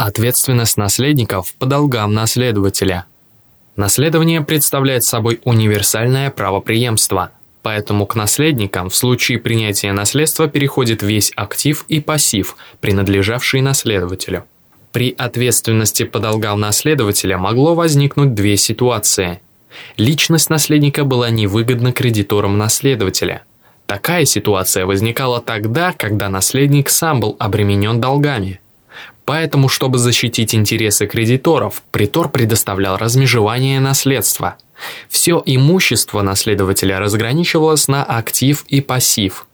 Ответственность наследников по долгам наследователя. Наследование представляет собой универсальное правопреемство, поэтому к наследникам в случае принятия наследства переходит весь актив и пассив, принадлежавший наследователю. При ответственности по долгам наследователя могло возникнуть две ситуации. Личность наследника была невыгодна кредиторам наследователя. Такая ситуация возникала тогда, когда наследник сам был обременен долгами – Поэтому, чтобы защитить интересы кредиторов, притор предоставлял размежевание наследства. Все имущество наследователя разграничивалось на актив и пассив.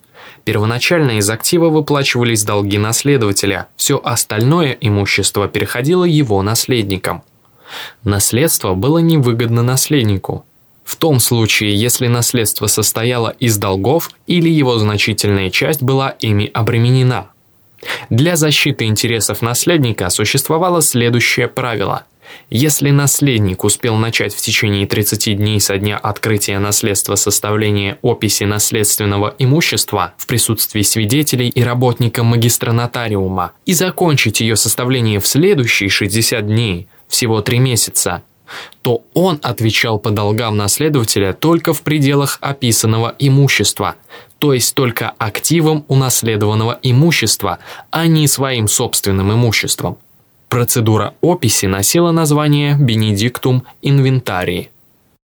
Первоначально из актива выплачивались долги наследователя, все остальное имущество переходило его наследникам. Наследство было невыгодно наследнику. В том случае, если наследство состояло из долгов или его значительная часть была ими обременена – для защиты интересов наследника существовало следующее правило. Если наследник успел начать в течение 30 дней со дня открытия наследства составление описи наследственного имущества в присутствии свидетелей и работника магистра-нотариума и закончить ее составление в следующие 60 дней, всего 3 месяца, то он отвечал по долгам наследователя только в пределах описанного имущества, то есть только активом унаследованного имущества, а не своим собственным имуществом. Процедура описи носила название «Бенедиктум инвентарии».